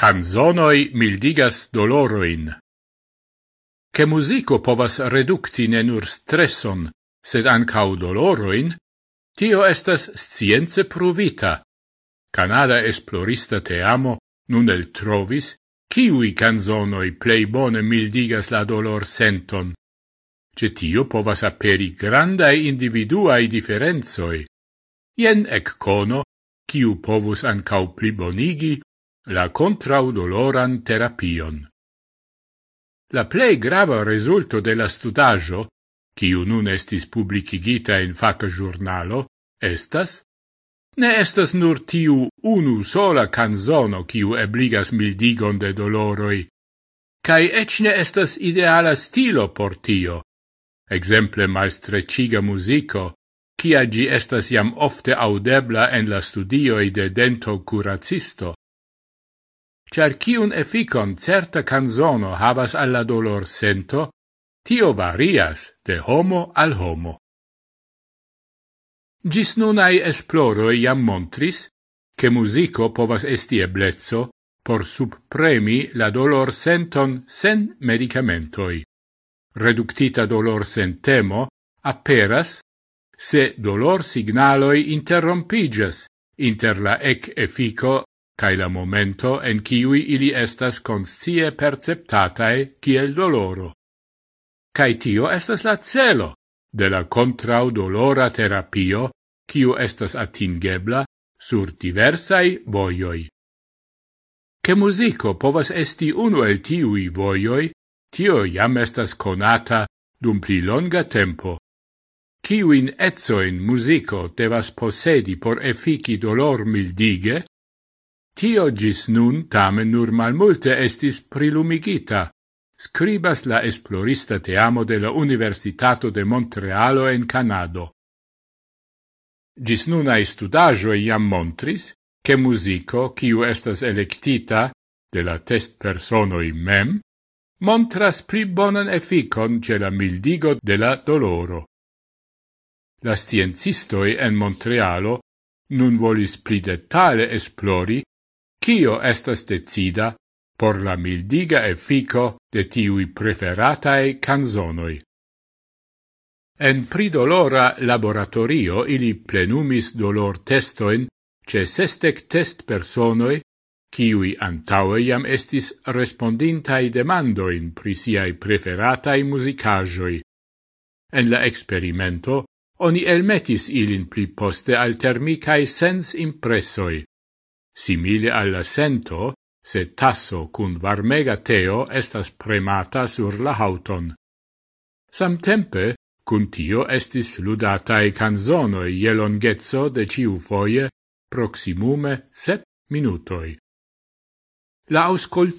Canzonoi mildigas doloroin. Che musico povas reducti ne nur stresson, sed ancau doloroin, tio estas science provita. Canada esplorista te amo nun el trovis kiui canzonoi plei bone mildigas la dolor senton. Ce tio povas aperi grandai individuai differenzoi. Ien ec cono, kiu povus ancau plibonigi la contraudoloran terapion. La plei grava resulto de la studaggio, quiu nun estis publicigita in faca giornalo, estas, ne estas nur tiu unu sola canzono quiu ebligas mildigon de doloroi, cae ec ne estas ideala stilo por tio, exemple maestreciga musico, cia gi estas iam ofte audebla en la studioi de dento curacisto, char ciun efficon certa canzono havas alla dolor sento, tio varias de homo al homo. Gis nunai esploroi iam montris, che musico povas esti eblezzo por subpremi la dolor senton sen medicamentoi. Reductita dolor sentemo aperas se dolor signaloi interrompigas inter la ec effico cae la momento en ciui ili estas conscie perceptatae ciel doloro. Cae tio estas la celo de la contrau dolora terapio, kiu estas atingebla sur diversai voioi. Che musico povas esti uno el tiui voioi, tio jam estas conata dum pli longa tempo. Ciuin etsoin musico devas posedi por effici dolor mildige, Tio gis nun tamen nur malmulte estis prilumigita, scribas la esplorista teamo de la Universitato de Montrealo en Canado. Gis nunae studajoe iam montris, che musico, kiu estas electita de la test personoi mem, montras pli bonan efficon ce la mildigo de la doloro. La sciencistoi en Montrealo nun volis pli detale esplori Cio estas decida por la mildiga effico de tiui preferatae canzonoi. En pridolora laboratorio ili plenumis dolor testoin ce sestec test personoi, ciui antaueiam estis respondintai demandoin pri siai preferatai musicajoi. En la experimento, oni elmetis ilin pli poste al termicae sens impressoi simile alla sento, se tasso cun varmega teo estas premata sur la hauton. Samtempe, cun tio estis ludatae canzonoi jelongezzo de ciu foie proximume sep minutoi. La, auscult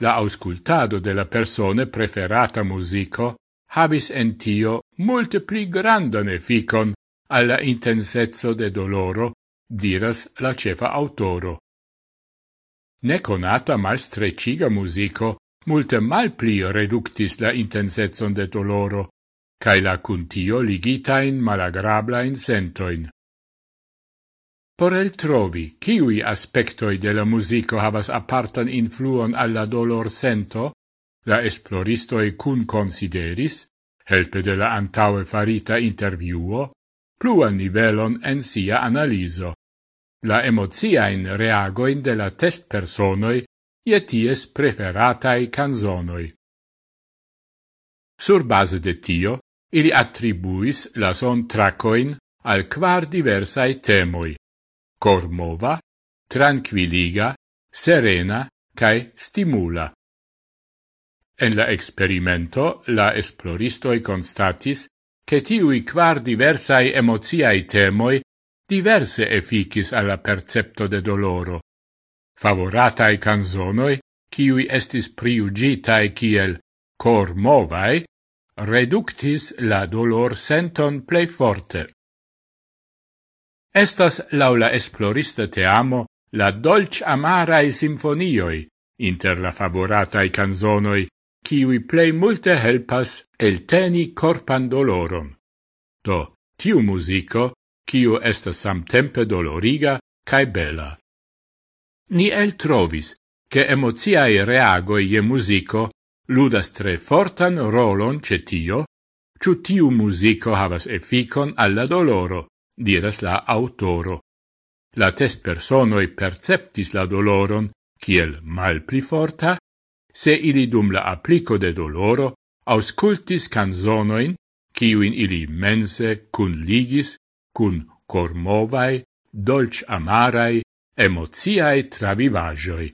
la auscultado de la persone preferata musico habis en tio multe pli grandan efficon alla intensezzo de doloro diras la cefa autoro. Neconata malstreciga musico multe mal pli reductis la intensetson de doloro, cae la cuntio ligitain malagrablain sentoin. Por el trovi, ciui aspectoi de la musico havas apartan influon alla dolor sento, la esploristoi cun consideris, helpe de la antaue farita interviuo, pluan nivelon en sia analiso la emoziain reagoin de la test personoi je ties preferatai canzonoi. Sur base de tio, ili attribuis la son tracoin al quar diversai temoi, cormova, tranquilliga, serena cae stimula. En la experimento, la esploristoi constatis che tiui quar diversai emoziai temoi diverse efficis alla percepto de doloro. Favoratae canzonoi, ciui estis priugitae ciel cor movae, reductis la dolor senton plei forte. Estas laula esplorista te amo la dolc amarae sinfonioi inter la favoratae canzonoi ciui plei multe helpas el teni corpan doloron. Do, tiu musico kiu estas samtempe doloriga cae bela. Ni el trovis che emoziae reagoi je musico ludas tre fortan rolon cetio, ciu tiu musico havas efficon alla doloro, diras la autoro. La test personoi perceptis la doloron kiel mal pli forta, se ili dum la applico de doloro auscultis canzonoin, kiuin ili mense cun ligis cun cormovai, dolc amarai, emoziae travivagioi.